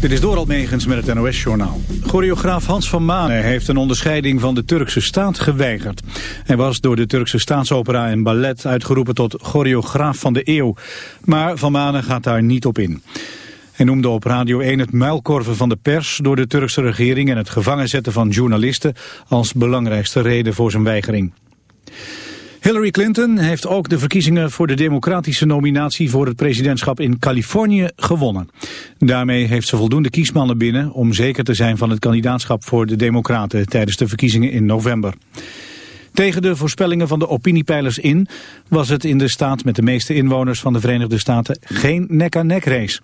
Dit is Doral Megens met het NOS-journaal. Choreograaf Hans van Manen heeft een onderscheiding van de Turkse staat geweigerd. Hij was door de Turkse staatsopera en ballet uitgeroepen tot choreograaf van de eeuw. Maar Van Manen gaat daar niet op in. Hij noemde op Radio 1 het muilkorven van de pers door de Turkse regering... en het gevangen zetten van journalisten als belangrijkste reden voor zijn weigering. Hillary Clinton heeft ook de verkiezingen voor de democratische nominatie voor het presidentschap in Californië gewonnen. Daarmee heeft ze voldoende kiesmannen binnen om zeker te zijn van het kandidaatschap voor de democraten tijdens de verkiezingen in november. Tegen de voorspellingen van de opiniepeilers in was het in de staat met de meeste inwoners van de Verenigde Staten geen nek-aan-nek race.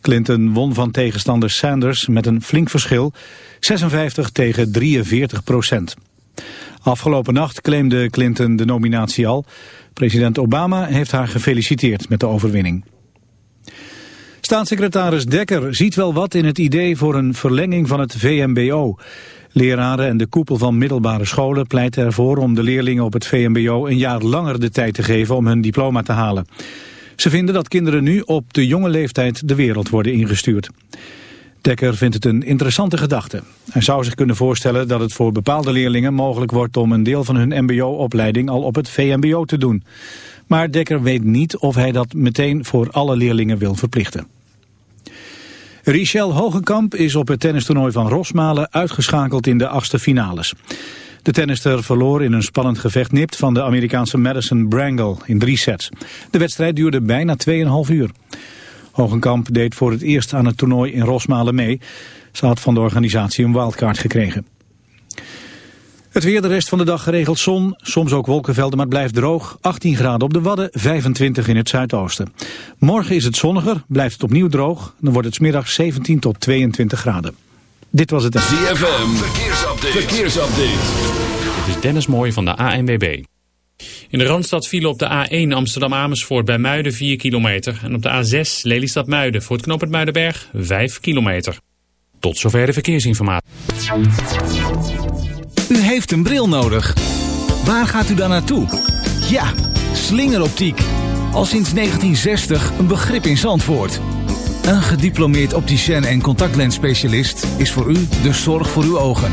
Clinton won van tegenstander Sanders met een flink verschil, 56 tegen 43 procent. Afgelopen nacht claimde Clinton de nominatie al. President Obama heeft haar gefeliciteerd met de overwinning. Staatssecretaris Dekker ziet wel wat in het idee voor een verlenging van het VMBO. Leraren en de koepel van middelbare scholen pleiten ervoor om de leerlingen op het VMBO een jaar langer de tijd te geven om hun diploma te halen. Ze vinden dat kinderen nu op de jonge leeftijd de wereld worden ingestuurd. Dekker vindt het een interessante gedachte. Hij zou zich kunnen voorstellen dat het voor bepaalde leerlingen mogelijk wordt om een deel van hun mbo-opleiding al op het VMBO te doen. Maar Dekker weet niet of hij dat meteen voor alle leerlingen wil verplichten. Richel Hogenkamp is op het tennistoernooi van Rosmalen uitgeschakeld in de achtste finales. De tennister verloor in een spannend gevecht nipt van de Amerikaanse Madison Brangle in drie sets. De wedstrijd duurde bijna 2,5 uur. Hogenkamp deed voor het eerst aan het toernooi in Rosmalen mee. Ze had van de organisatie een wildcard gekregen. Het weer de rest van de dag geregeld zon, soms ook wolkenvelden, maar het blijft droog. 18 graden op de Wadden, 25 in het zuidoosten. Morgen is het zonniger, blijft het opnieuw droog. Dan wordt het smiddag 17 tot 22 graden. Dit was het... ZFM, verkeersupdate. verkeersupdate. Dit is Dennis Mooij van de ANWB. In de Randstad vielen op de A1 Amsterdam-Amersfoort bij Muiden 4 kilometer. En op de A6 Lelystad-Muiden voor het knooppunt Muidenberg 5 kilometer. Tot zover de verkeersinformatie. U heeft een bril nodig. Waar gaat u dan naartoe? Ja, slingeroptiek. Al sinds 1960 een begrip in Zandvoort. Een gediplomeerd opticien en contactlensspecialist is voor u de zorg voor uw ogen.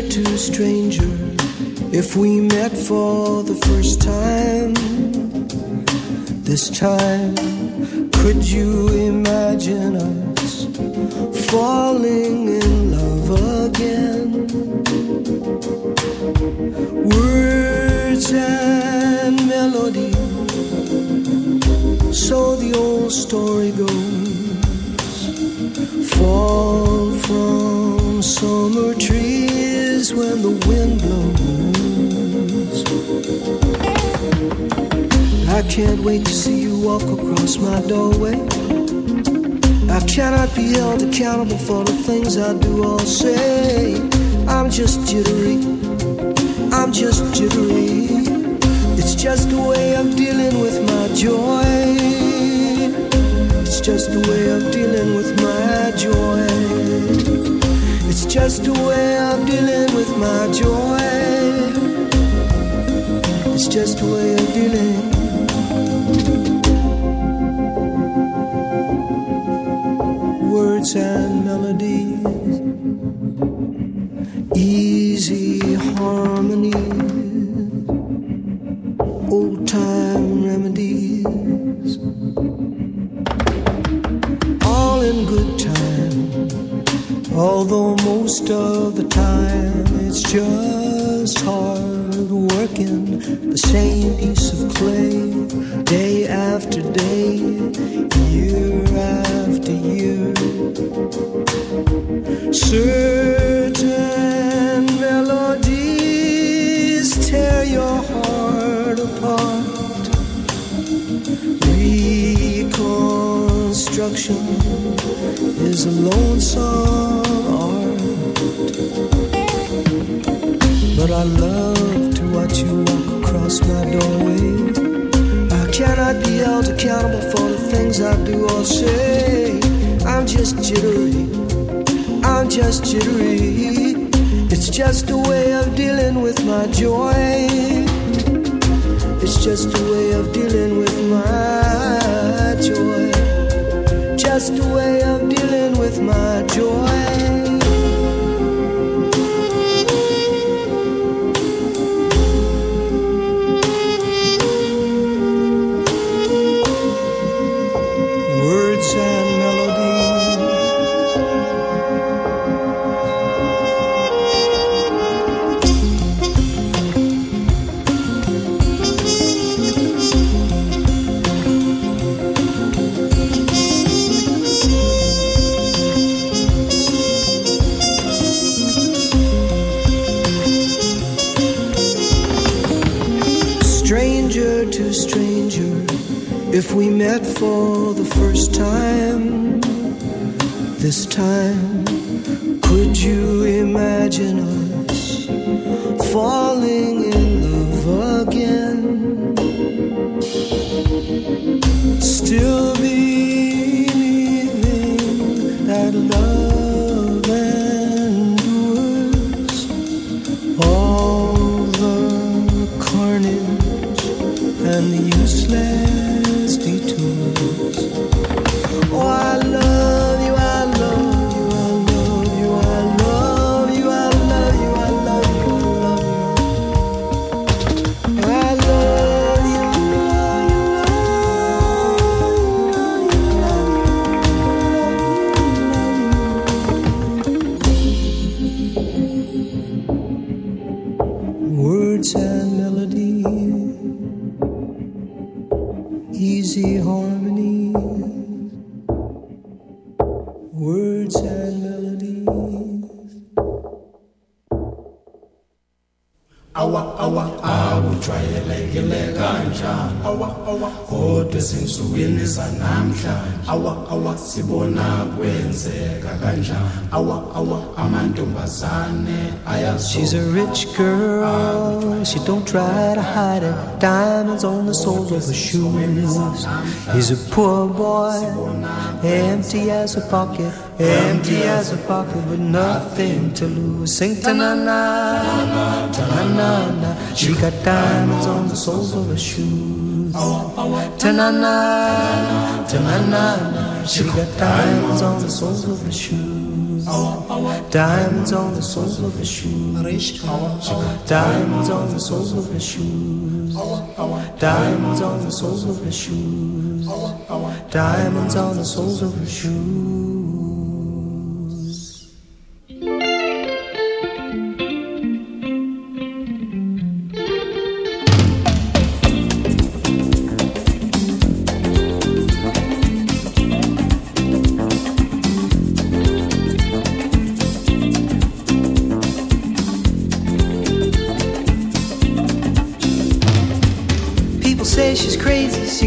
Stranger to stranger, if we met for the first time, this time, could you imagine us falling in love again? Words and melody, so the old story goes. Fall from summer trees when the wind blows. I can't wait to see you walk across my doorway. I cannot be held accountable for the things I do or say. I'm just jittery, I'm just jittery. It's just a way of dealing with my joy. It's just a way of dealing with my joy. Just a way of dealing with my joy. It's just a way of dealing. Words and melodies, easy harmony although most of the time it's just hard working the same piece of clay day after day, year after year. Certain melodies tear your heart apart. Reconstruction is a lonesome art. But I love to watch you walk across my doorway. I cannot be held accountable for the things I do or say. I'm just jittery. I'm just jittery. It's just a way of dealing with my joy. It's just a way of dealing with my joy. A way of dealing with my joy. Met for the first time, this time, could you imagine us falling She's a rich girl, she don't try to hide it Diamonds on the soles of her shoes. He's a poor boy, empty as a pocket Empty as a pocket with nothing to lose. Sing ta-na-na, ta-na-na-na. She got diamonds on the soles of her shoes. Ta-na-na, ta-na-na, she got diamonds on the soles of her shoes. Diamonds on the soles of her shoes. Diamonds on the soles of her shoes. Diamonds on the soles of her shoes. Diamonds on the soles of her shoes.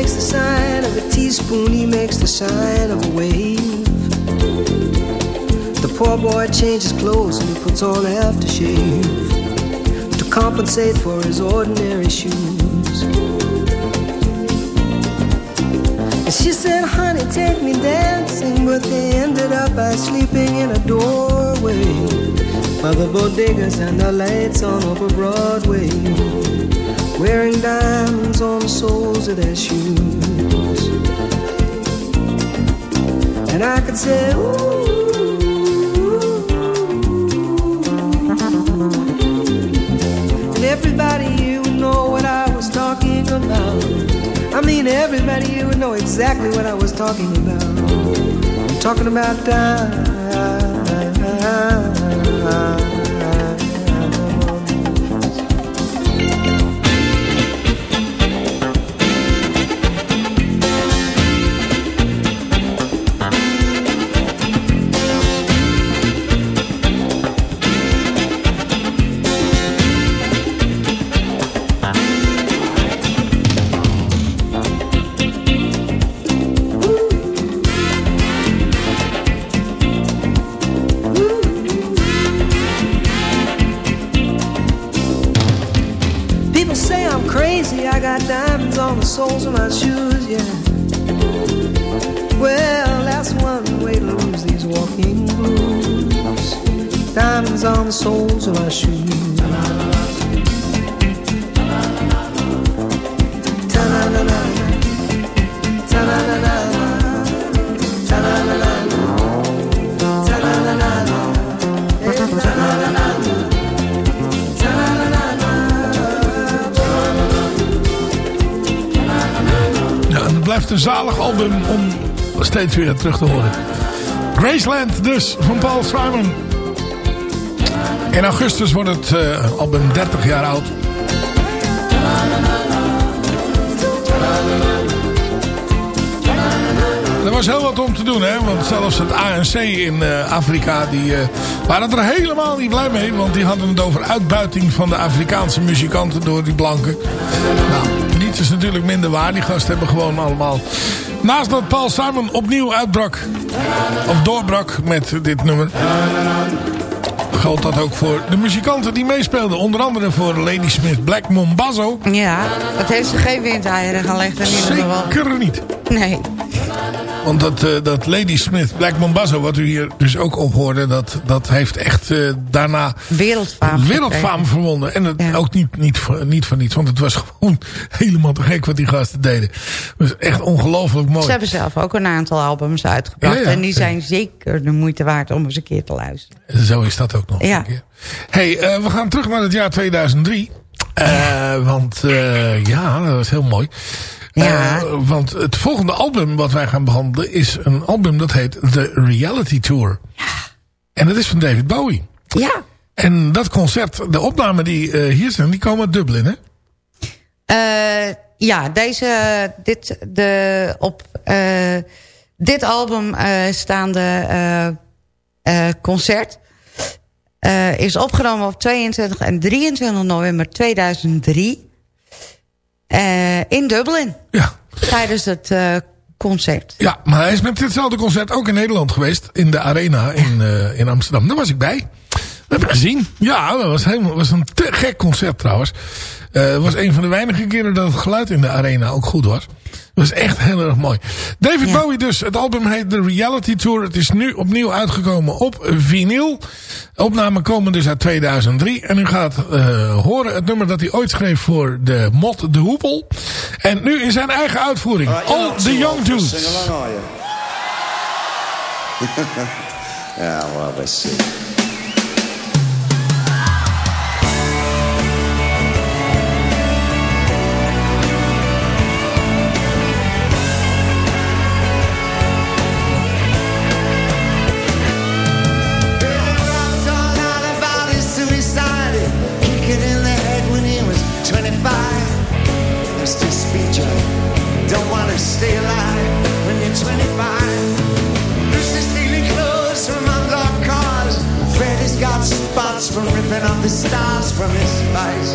Makes the sign of a teaspoon, he makes the sign of a wave. The poor boy changes clothes and he puts on aftershave to compensate for his ordinary shoes. And she said, honey, take me dancing, but they ended up by sleeping in a doorway by the bodegas and the lights on over Broadway wearing diamonds on the soles of their shoes. And I could say, ooh. And everybody here would know what I was talking about. I mean, everybody here would know exactly what I was talking about. I'm talking about diamonds. Een zalig album om steeds weer terug te horen. Graceland dus, van Paul Simon. In augustus wordt het eh, album 30 jaar oud. Er was heel wat om te doen, hè. Want zelfs het ANC in eh, Afrika, die eh, waren er helemaal niet blij mee. Want die hadden het over uitbuiting van de Afrikaanse muzikanten door die blanken. Nou, niets is natuurlijk minder waar. Die gasten hebben gewoon allemaal... Naast dat Paul Simon opnieuw uitbrak, of doorbrak met dit nummer... geldt dat ook voor de muzikanten die meespeelden. Onder andere voor Lady Smith Black Mombazo. Ja, dat heeft ze geen windeieren gelegd in ieder geval. Zeker niet. Nee. Want dat, eh, dat Lady Smith Black Mombazo, wat u hier dus ook op hoorde... dat, dat heeft echt eh, daarna Wereldfaam. wereldfaam verwonnen. En het Ja. ook niet, niet, voor- niet voor niets. Want het was gewoon helemaal te gek wat die gasten deden. Het was echt ongelooflijk mooi. Ze hebben zelf ook een aantal albums uitgebracht. Ja, ja. En die zijn zeker de moeite waard om eens een keer te luisteren. Zo is dat ook nog Ja. een keer. hey, eh, we gaan terug naar het jaar 2003. Eh, Want ja, dat was heel mooi. Ja. Eh, want het volgende album wat wij gaan behandelen is een album dat heet The Reality Tour. En dat is van David Bowie. Ja. En dat concert, de opnamen die eh, hier zijn, die komen uit Dublin, hè? Eh, ja, deze, dit, de, op eh, dit album staande eh, eh, concert is opgenomen op 22 en 23 november 2003. Eh, in Dublin. Ja. Tijdens het eh, concert. Ja, maar hij is met ditzelfde concert ook in Nederland geweest. In de Arena in, eh, in Amsterdam. Daar was ik bij. Dat heb ik gezien. Ja, dat was, helemaal, was een te gek concert trouwens. Eh, Het was een van de weinige keren dat het geluid in de Arena ook goed was. Dat was echt heel erg mooi. David Ja. Bowie dus. Het album heet The Reality Tour. Het is nu opnieuw uitgekomen op vinyl. Opnamen komen dus uit 2003. En u gaat eh, horen het nummer dat hij ooit schreef voor de Mot de Hoepel. En nu in zijn eigen uitvoering. All the Young Dudes. Sing along, are you? yeah, well, let's see. Stay alive when you're 25. Lucy's stealing clothes from unlocked cars. Freddy's got spots from ripping the stars from his spice.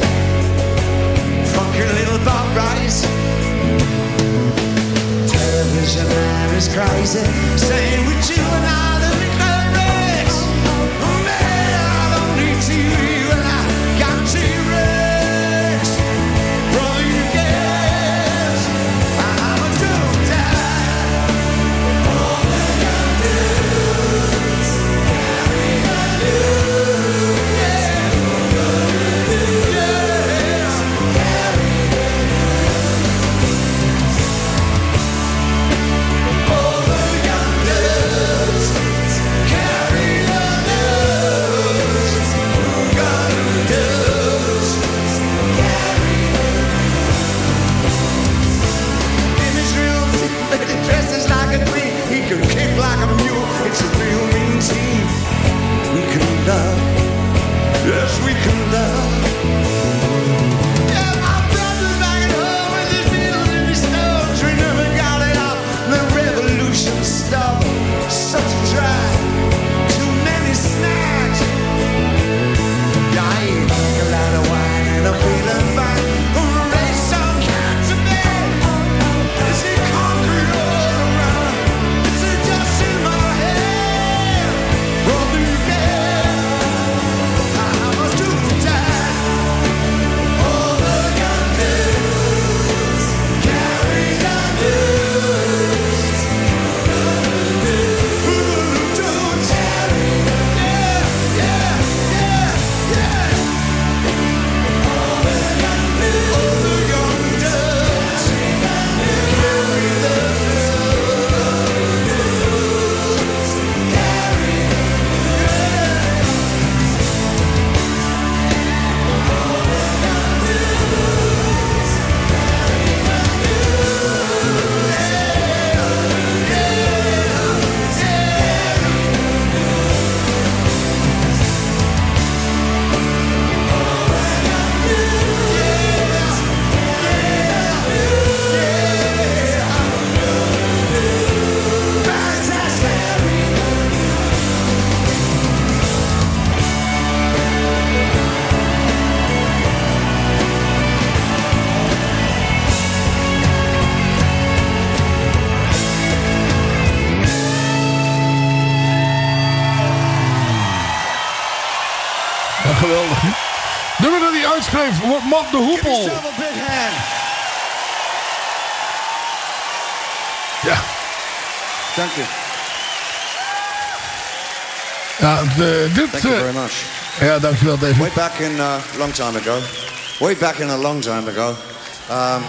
Funky little Bob Rice. Television man is crazy, saying with you and I Uitschreef wordt Mot de Hoepel. Ja, Thank you. ja eh, dit... Thank you eh, very much. ja, dankjewel David. Way back in a long time ago. Way back in a long time ago. Um,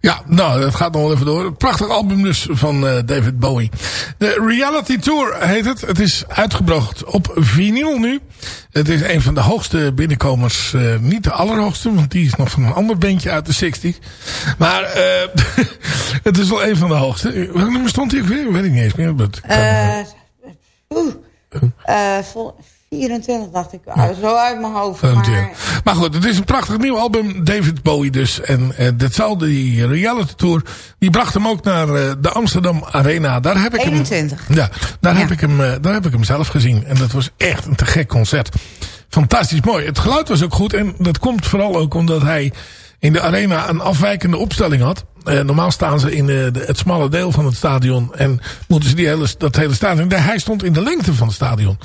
Ja, nou, dat gaat nog wel even door. Prachtig album dus van eh, David Bowie. De Reality Tour heet het. Het is uitgebracht op vinyl nu. Het is een van de hoogste binnenkomers. eh, niet de allerhoogste, want die is nog van een ander bandje uit de 60s. Maar eh, het is wel een van de hoogste. Welk nummer stond hij ook weer? Weet ik niet eens meer. Kan- Eh, Oeh. Eh, vol- 24 dacht ik. Ah, zo uit mijn hoofd. Maar, Maar goed, het is een prachtig nieuw album. David Bowie dus. En eh, ditzelfde, die reality tour. Die bracht hem ook naar eh, de Amsterdam Arena. Daar heb ik 21. hem. Ja, daar, Ja. Heb ik hem, eh, daar heb ik hem zelf gezien. En dat was echt een te gek concert. Fantastisch mooi. Het geluid was ook goed. En dat komt vooral ook omdat hij in de arena een afwijkende opstelling had. Uh, normaal staan ze in de, de, het smalle deel van het stadion. En moeten ze die hele, dat hele stadion... Hij stond in de lengte van het stadion.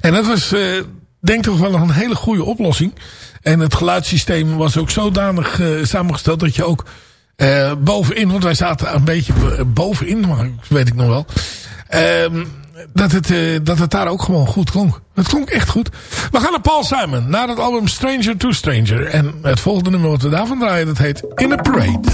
En dat was, uh, denk ik, wel een hele goede oplossing. En het geluidssysteem was ook zodanig samengesteld... dat je ook bovenin... Want wij zaten een beetje bovenin, maar weet ik nog wel... Ehm, dat het, dat het daar ook gewoon goed klonk. Het klonk echt goed. We gaan naar Paul Simon. Naar het album Stranger to Stranger. En het volgende nummer wat we daarvan draaien. Dat heet In a Parade.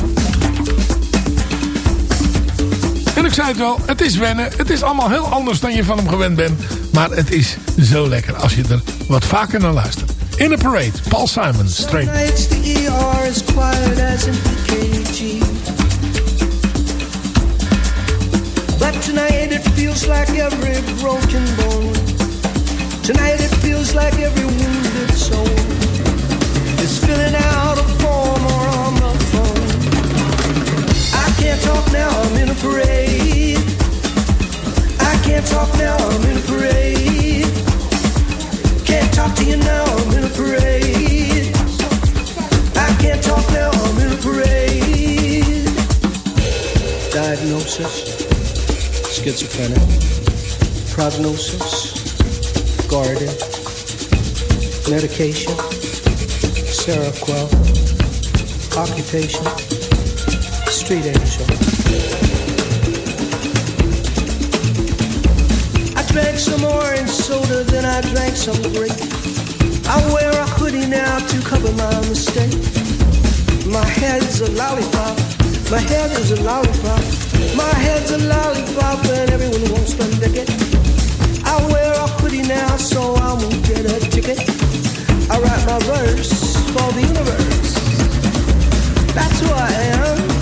Ik zei het wel. Het is wennen. Het is allemaal heel anders dan je van hem gewend bent. Maar het is zo lekker als je er wat vaker naar luistert. In a Parade. Paul Simon. Stranger. But tonight it feels like every broken bone. Tonight it feels like every wounded soul is filling out a form can't talk now, I'm in a parade. I can't talk now, I'm in a parade. Can't talk to you now, I'm in a parade. I can't talk now, I'm in a parade. Diagnosis schizophrenic. Prognosis, guarded. Medication, Seroquel. Occupation, street angel. I drank some orange soda, then I drank some grape. I wear a hoodie now to cover my mistake. My head's a lollipop, my head is a lollipop. My head's a lollipop and everyone wants to lick it. I wear a hoodie now so I won't get a ticket. I write my verse for the universe. That's who I am.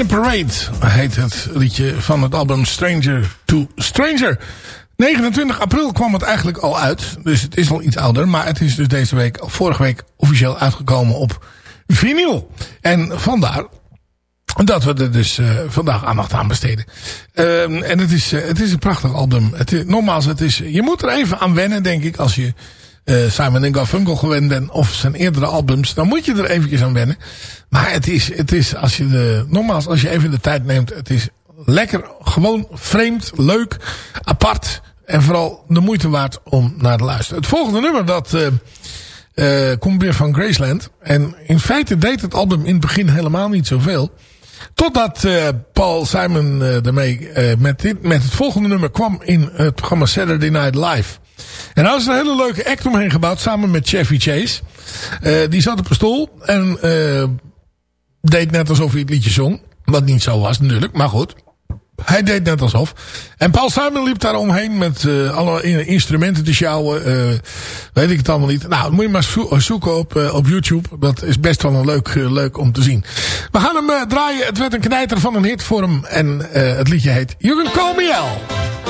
the Parade heet het liedje van het album Stranger to Stranger. 29 april kwam het eigenlijk al uit. Dus het is al iets ouder. Maar het is dus deze week, vorige week officieel uitgekomen op vinyl. En vandaar dat we er dus uh, vandaag aandacht aan besteden. Uh, en het is, uh, het is een prachtig album. Het is, nogmaals, het is, je moet er even aan wennen, denk ik. Als je Simon Garfunkel gewend bent. Of zijn eerdere albums. Dan moet je er eventjes aan wennen. Maar het is, het is als je de, nogmaals, als je even de tijd neemt. Het is lekker, gewoon vreemd, leuk, apart. En vooral de moeite waard om naar te luisteren. Het volgende nummer dat uh, uh, komt weer van Graceland. En in feite deed het album in het begin helemaal niet zoveel. Totdat Paul Simon ermee met, dit, met het volgende nummer kwam in het programma Saturday Night Live. En daar is een hele leuke act omheen gebouwd samen met Chevy Chase. die zat op een stoel en deed net alsof hij het liedje zong. Wat niet zo was natuurlijk, maar goed. Hij deed net alsof. En Paul Simon liep daar omheen met uh, alle instrumenten te sjouwen. Weet ik het allemaal niet. Nou, moet je maar zoeken op, op YouTube. Dat is best wel een leuk, leuk om te zien. We gaan hem draaien. Het werd een knijter van een hit voor hem. En het liedje heet You Can Call Me.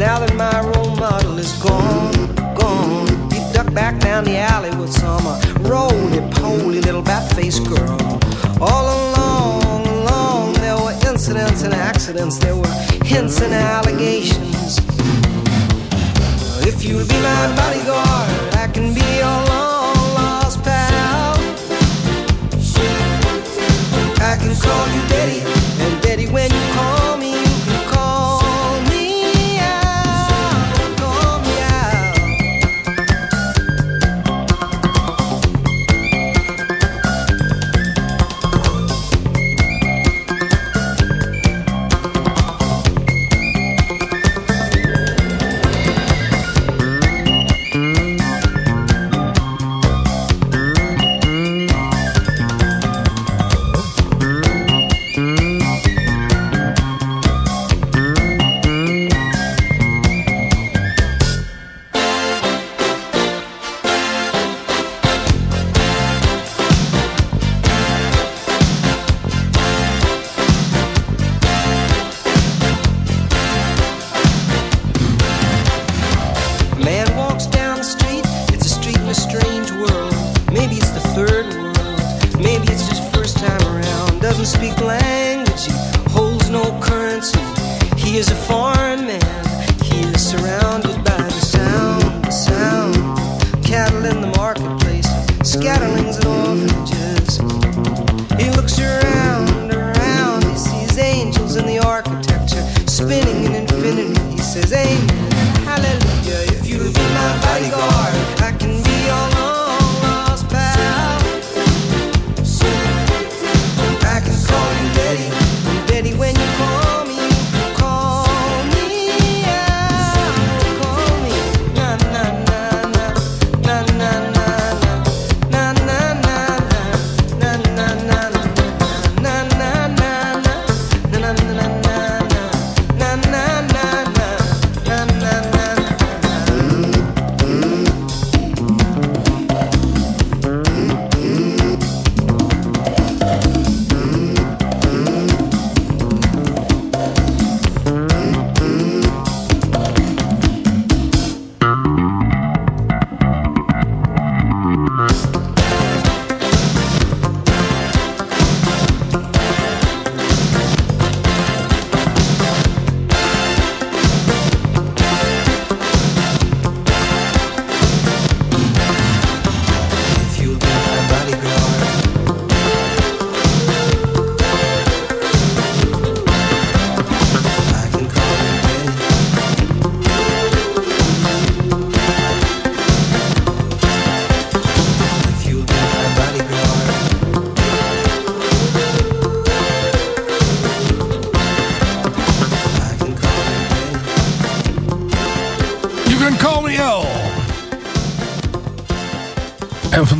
Now that my role model is gone, gone, he ducked back down the alley with some uh, roly-poly little bat-faced girl. All along, along, there were incidents and accidents, there were hints and allegations. If you'll be my bodyguard, I can be your long-lost pal. I can call you daddy, and daddy, when you call.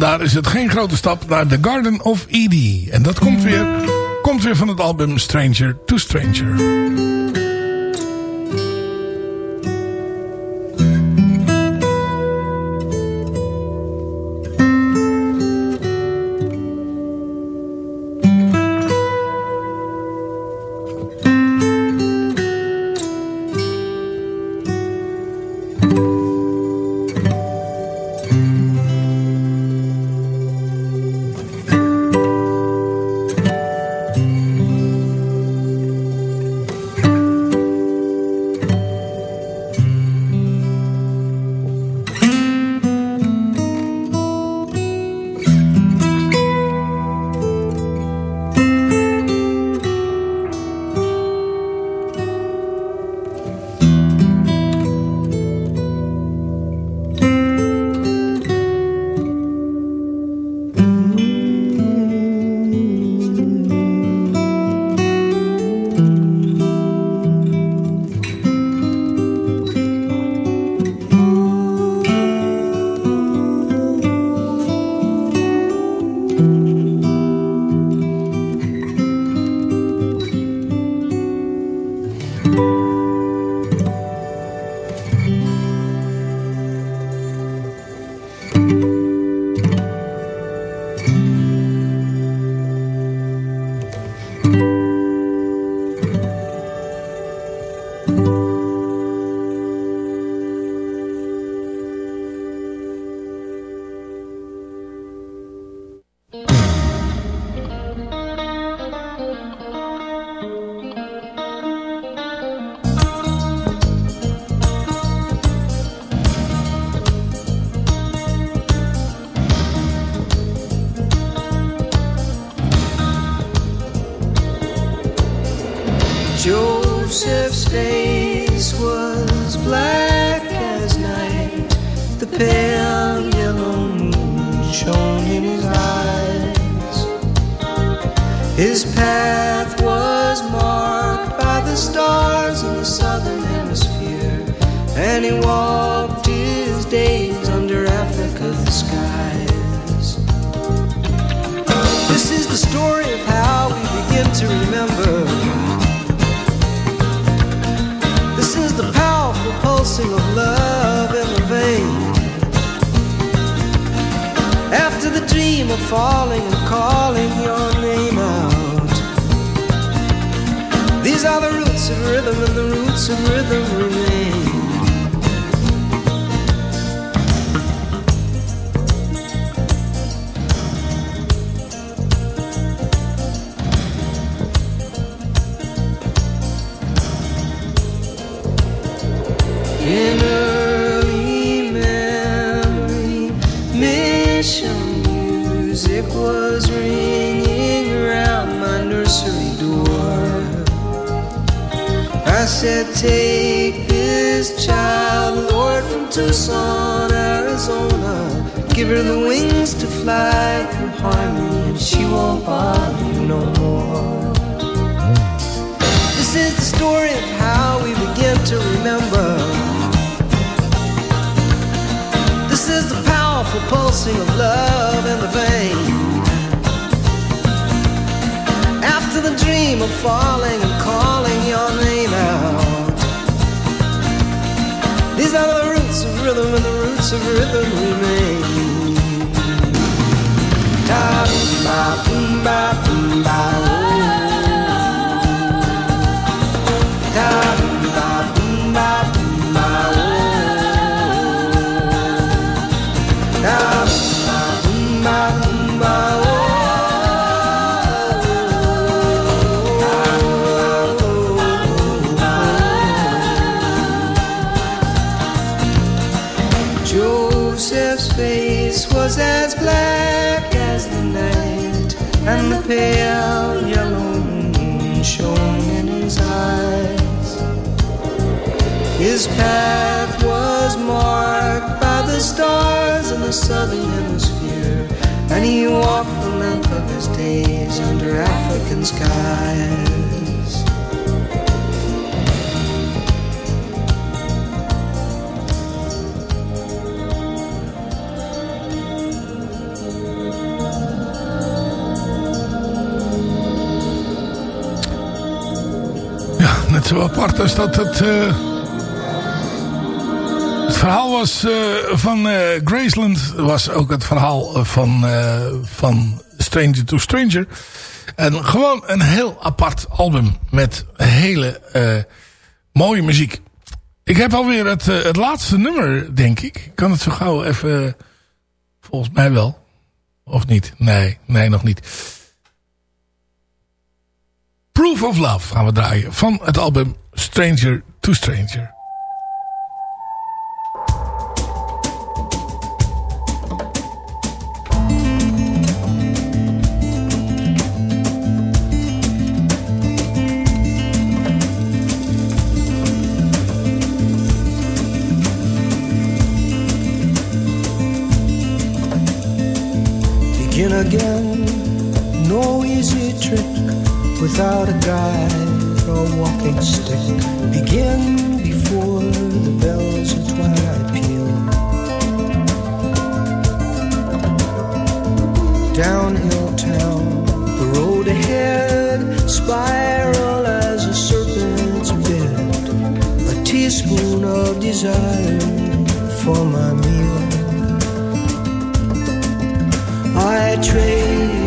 Daar is het geen grote stap naar The Garden of Edie. En dat komt weer, komt weer van het album Stranger to Stranger. Music was ringing around my nursery door. I said, Take this child, Lord, from Tucson, Arizona. Give her the wings to fly through harmony, and she won't bother you no more. This is the story of how we begin to remember. This is the powerful pulsing of love in the vein. After the dream of falling and calling your name out. These are the roots of rhythm, and the roots of rhythm remain. Da and the pale yellow moon shone in his eyes. His path was marked by the stars in the southern hemisphere, and he walked the length of his days under African skies. Zo apart als dat het... eh, het verhaal was eh, van eh, Graceland. was ook het verhaal van, van Stranger to Stranger. En gewoon een heel apart album. Met hele mooie muziek. Ik heb alweer het, het laatste nummer, denk ik. Ik kan het zo gauw even... volgens mij wel. Of niet? Nee, nee, nog niet. Proof of Love gaan we draaien. Van het album Stranger to Stranger. Again, without a guide or walking stick. Begin before the bells of twilight peal. Downhill town, the road ahead, spiral as a serpent's bed. A teaspoon of desire for my meal. I trade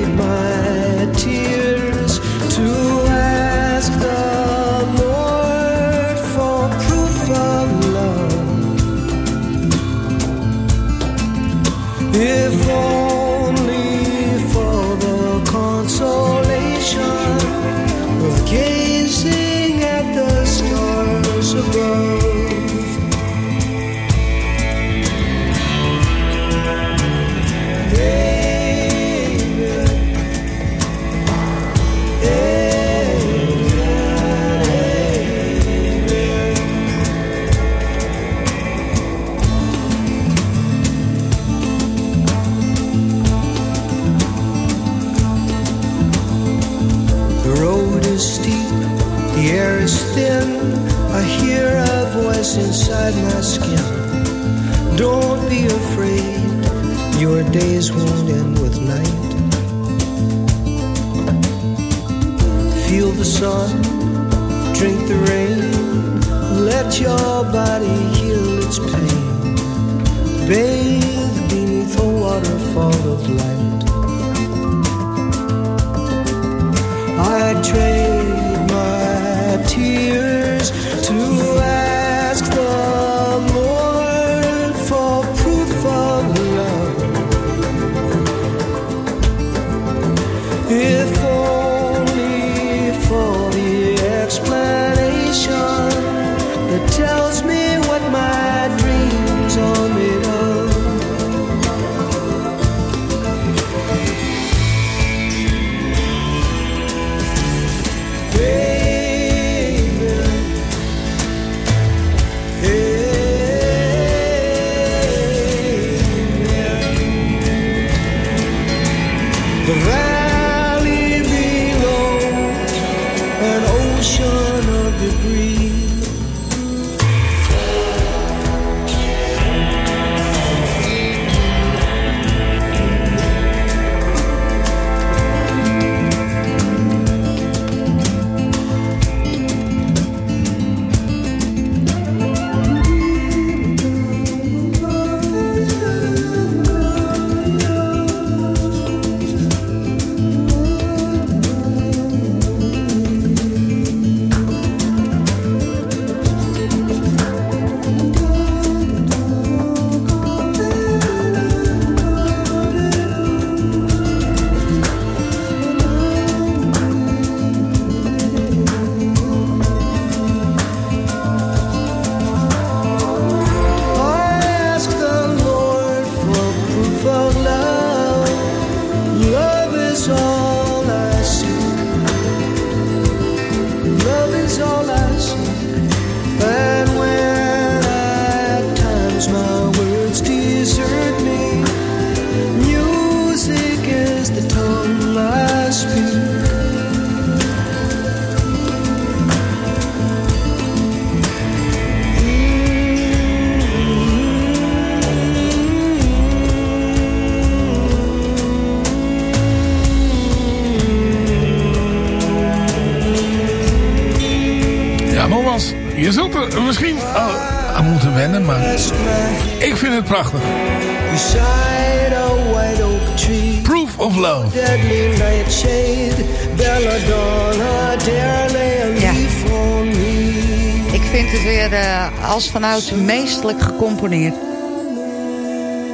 vanouds meestelijk gecomponeerd.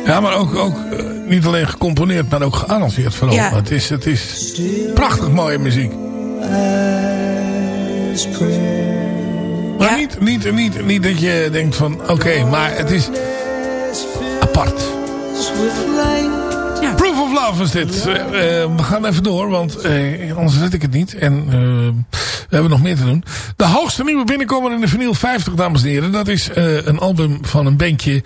Ja, maar ook, ook eh, niet alleen gecomponeerd, maar ook gearrangeerd vooral. Ja. Het, is, het is prachtig mooie muziek. Maar niet, niet, niet, niet dat je denkt van, oké, maar het is Love is dit. Eh, eh, we gaan even door, want eh, anders red ik het niet. En eh, we hebben nog meer te doen. De hoogste nieuwe binnenkomer in de vinyl 50, dames en heren. Dat is een album van een bandje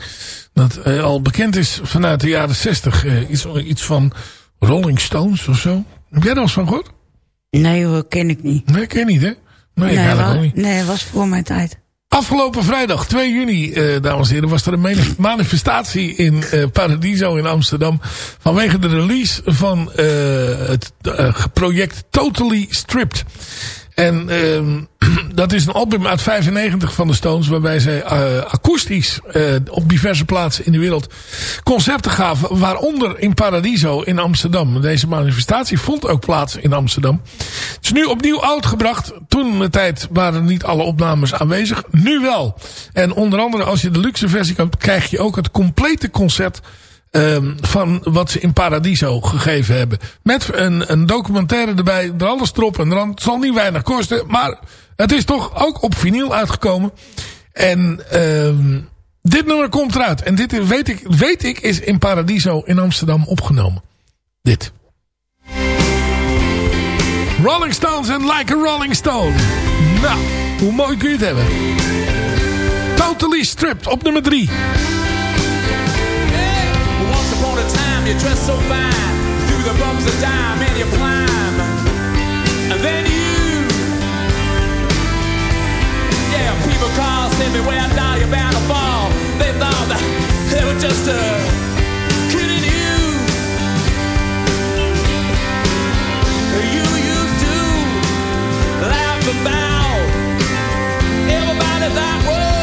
dat al bekend is vanuit de jaren 60. Eh, iets, iets van Rolling Stones of zo. Heb jij daar eens van gehoord? Nee hoor, ken ik niet. Nee, ken je niet, hè? Nee, ik nee, ook niet. nee, was voor mijn tijd. Afgelopen vrijdag, 2 juni, eh, dames en heren, was er een manif- manifestatie in eh, Paradiso in Amsterdam. Vanwege de release van eh, het eh, project Totally Stripped. En ehm, dat is een album uit 95 van de Stones. Waarbij zij eh, akoestisch eh, op diverse plaatsen in de wereld concerten gaven. Waaronder in Paradiso in Amsterdam. Deze manifestatie vond ook plaats in Amsterdam. Het is nu opnieuw uitgebracht. Toen de tijd waren niet alle opnames aanwezig. Nu wel. En onder andere als je de luxe versie koopt krijg je ook het complete concert Ehm, van wat ze in Paradiso gegeven hebben. Met een, een documentaire erbij, er alles erop en eraan. Het zal niet weinig kosten, maar het is toch ook op vinyl uitgekomen. En ehm, dit nummer komt eruit. En dit weet ik, weet ik is in Paradiso in Amsterdam opgenomen. Dit. Rolling Stones en Like a Rolling Stone. Nou, hoe mooi kun je het hebben. Totally Stripped op nummer 3. time, you dress so fine. Through the bumps of dime and you climb. And then you. Yeah, people call, say me where I die, you're bound to fall. They thought that they were just a. kidding you. You used to laugh about everybody that was.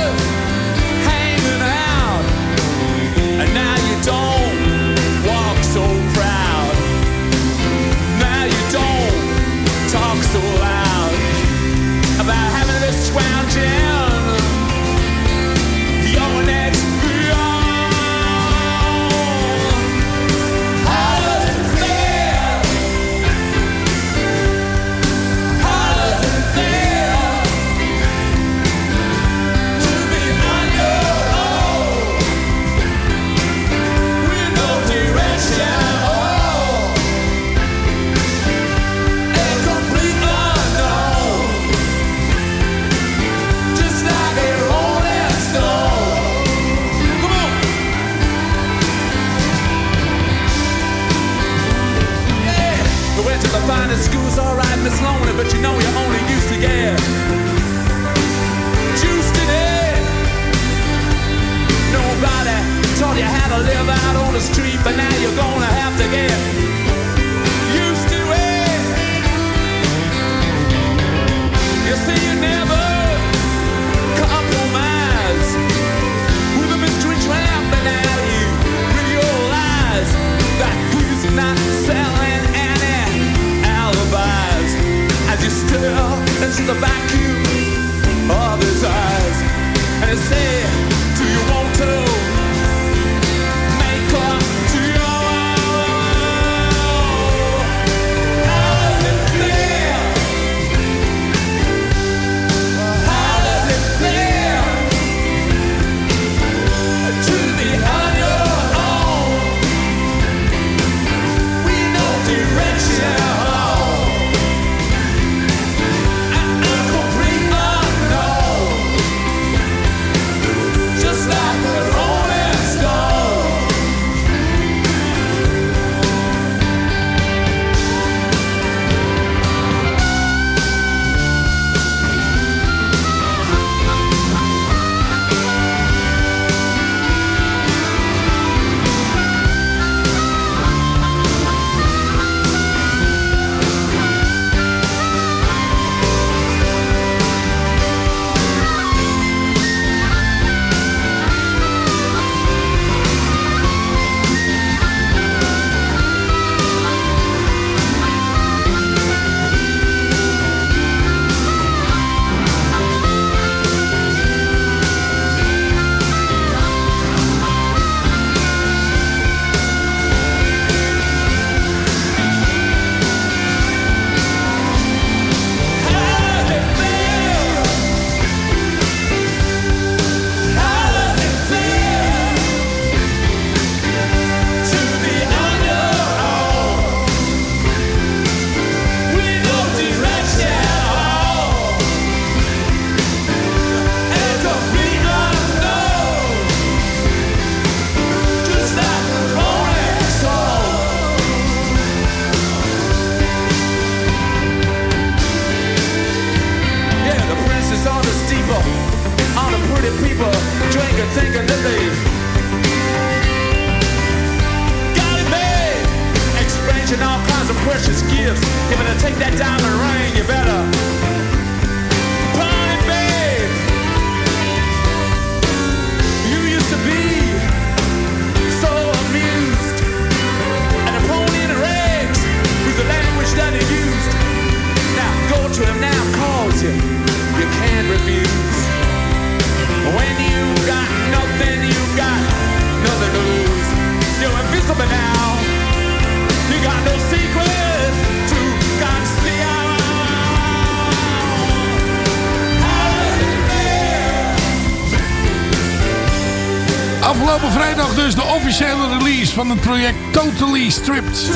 Officiële release van het project Totally Stripped.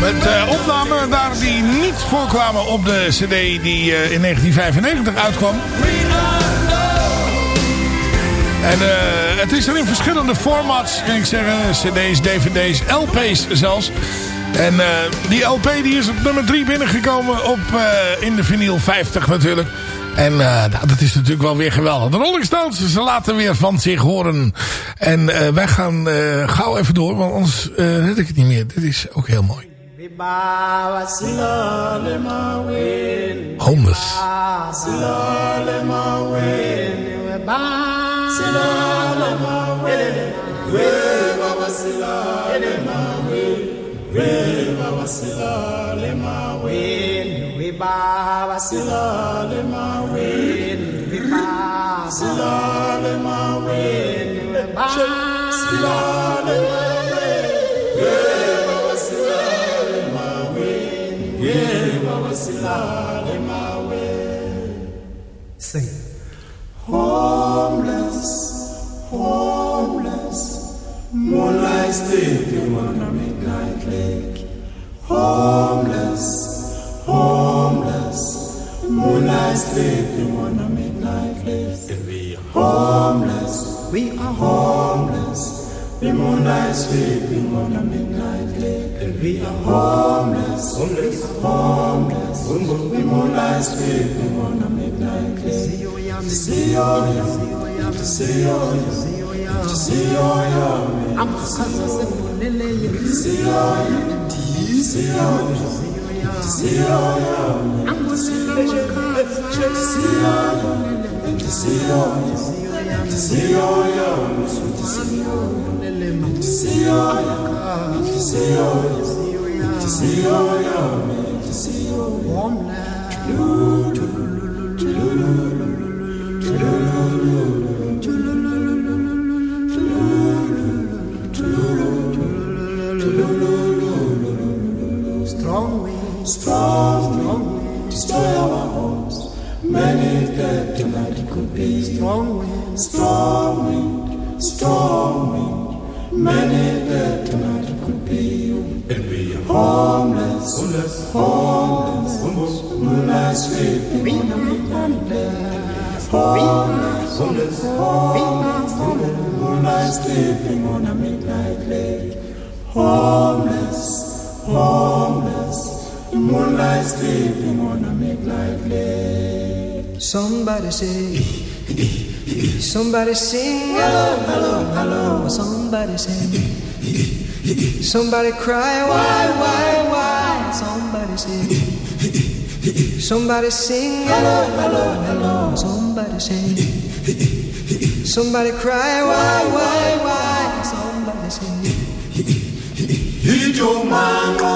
Met uh, opnamen daar die niet voorkwamen op de cd die uh, in 1995 uitkwam. En uh, het is er in verschillende formats. Ik zeggen, cd's, dvd's, lp's zelfs. En die LP die is op nummer 3 binnengekomen op, in de vinyl 50 natuurlijk. En uh, nou, dat is natuurlijk wel weer geweldig. De Rolling Stones, ze laten weer van zich horen. En wij gaan gauw even door, want anders red ik het niet meer. Dit is ook heel mooi. Homeless. We Viva vacilale mawenu Viva Homeless, homeless Moonlight sleeping on a midnight lake. Homeless, homeless moonlight sleeping on a midnight lake. And we are homeless. we are homeless the moonlight sleeping on a midnight lake. And we are homeless homeless homeless the moonlight sleeping on a midnight lake see you see you see you Warm now. Strong wind, destroy our homes. Many dead tonight it could be. Strong wind, strong wind, strong wind. Many dead tonight it could be. And we are homeless, homeless, homeless, homeless. Moonlight sleeping on the midnight lake. Homeless, homeless, homeless, homeless. Moonlight sleeping on a midnight lake. Homeless, homeless, moonlight sleeping on a midnight lake. Somebody say, somebody sing, hello, hello, hello. Somebody say, somebody cry, why, why, why? Somebody say, somebody sing, hello, hello, hello. Somebody say, somebody cry, why, why, why? Somebody say. Ijomango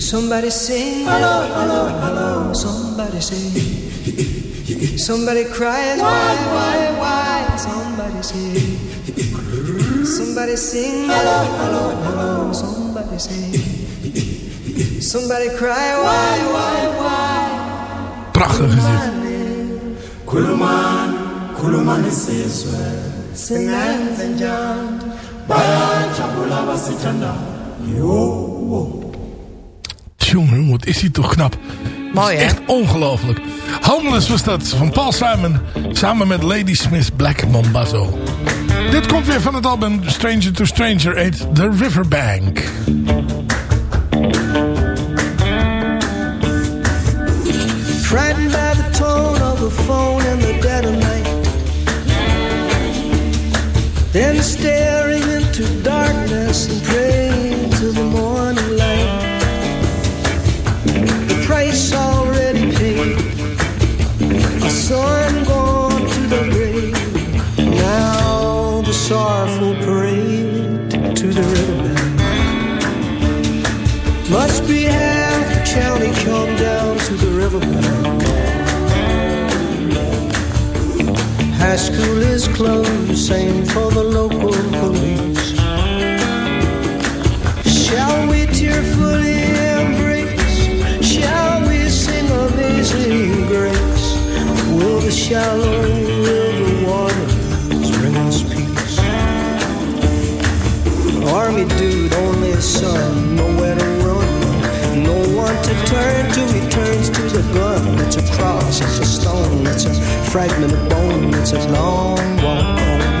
somebody sing, hello, hello, hello. Somebody say, somebody cries, why, why, why? Somebody say, somebody sing, hello, hello, hello. Somebody say, somebody cry, why, why, why? Prachtig gezicht. Kuluman, kuluman isizwe Singenze njani Bayajabula basithanda Yo Jongen, wat is hij toch knap. Mooi, hè? Echt ongelooflijk. Homeless was dat van Paul Simon. Samen met Lady Smith Black Mambazo. Dit komt weer van het album Stranger to Stranger 8, The Riverbank. Frightened by the tone of the phone in the dead of night. Then staring into darkness and praying A gone to the grave. Now the sorrowful parade to the riverbed. Must be half the county come down to the riverbank. High school is closed, same for the local police. Shallow river waters bring us peace? Army dude, only a son, nowhere to run. No one to turn to, he turns to the gun. It's a cross, it's a stone, it's a fragment of bone, it's a long walk.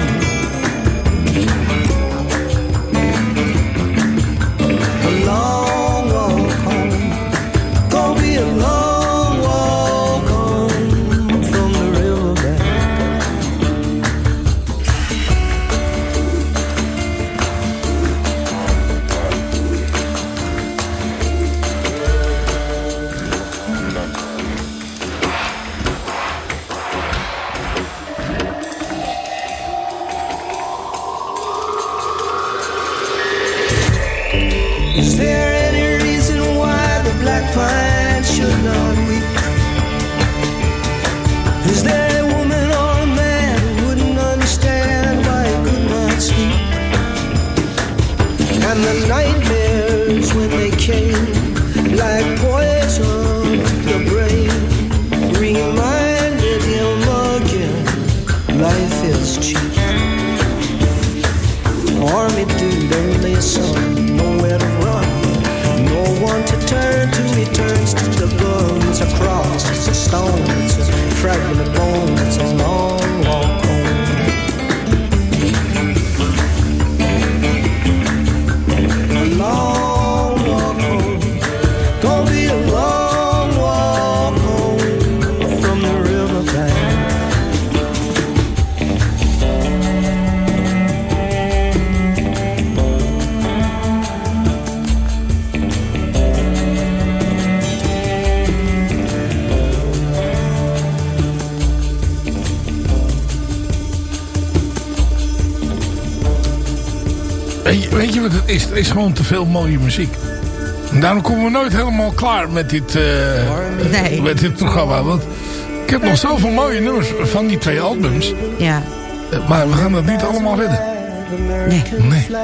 the bones are long. Is? Is gewoon te veel mooie muziek. En daarom komen we nooit helemaal klaar met dit, eh, Nee. met dit programma. Want ik heb nog zoveel mooie nummers van die twee albums. Ja. Eh, Maar we gaan dat niet allemaal redden. Nee. Nee. Dat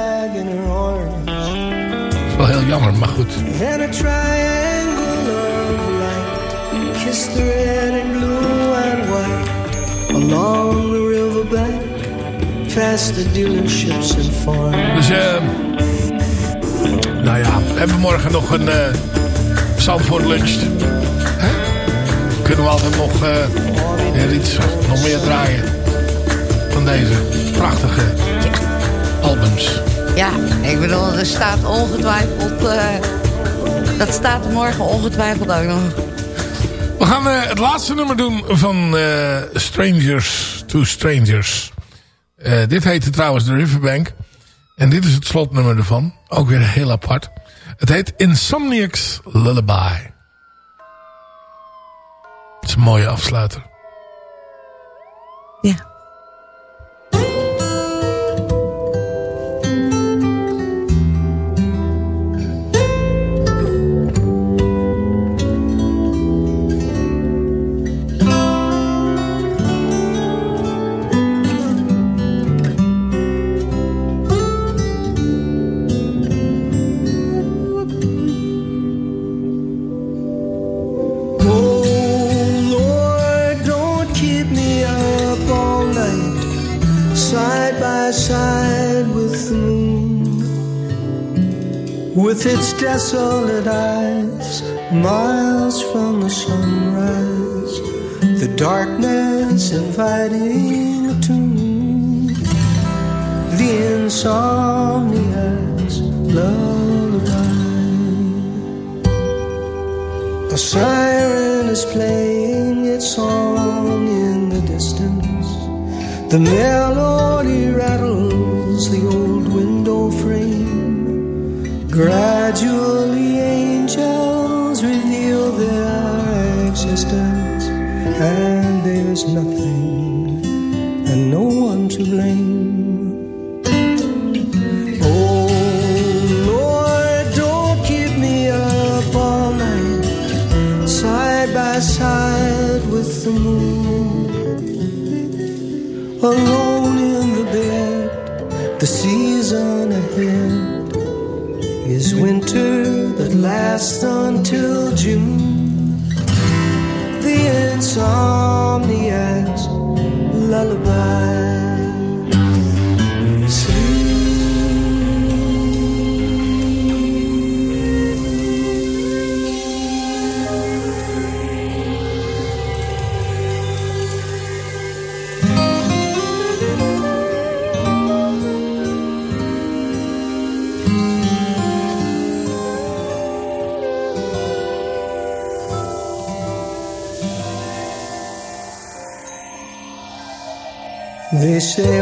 is wel heel jammer, maar goed. And a triangle of light Kiss the red and blue and white Along the riverbank Past the dealerships and farms Dus eh. Nou ja, we hebben morgen nog een eh Zandvoort lunch. Kunnen we altijd nog eh, iets, nog meer draaien. Van deze prachtige albums. Ja, ik bedoel, er staat ongetwijfeld... eh, dat staat er morgen ongetwijfeld ook nog. We gaan het laatste nummer doen van Strangers to Strangers. Dit heette trouwens The Riverbank. En dit is het slotnummer ervan. Ook weer heel apart. Het heet Insomniac's Lullaby. Het is een mooie afsluiter. Desolate eyes Miles from the sunrise The darkness inviting a tune The insomniac's lullaby a siren is playing its song in the distance. The melody rattles the old there's nothing Deixei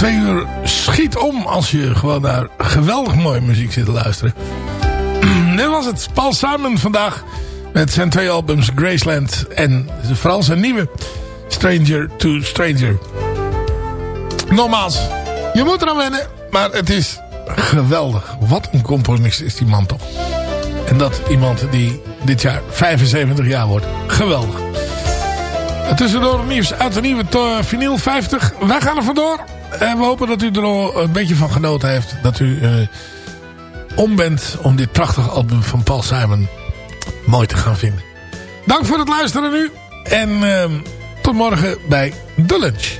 Twee uur schiet om als je gewoon naar geweldig mooie muziek zit te luisteren. Dit was het. Paul Simon vandaag. Met zijn twee albums Graceland. En vooral zijn nieuwe Stranger to Stranger. Nogmaals. Je moet eraan wennen. Maar het is geweldig. Wat een componist is die man toch. En dat iemand die dit jaar 75 jaar wordt. Geweldig. En tussendoor nieuws uit de nieuwe vinyl 50. Wij gaan er vandoor. We hopen dat u er al een beetje van genoten heeft. Dat u eh, om bent om dit prachtige album van Paul Simon mooi te gaan vinden. Dank voor het luisteren nu. En ehm, tot morgen bij de lunch.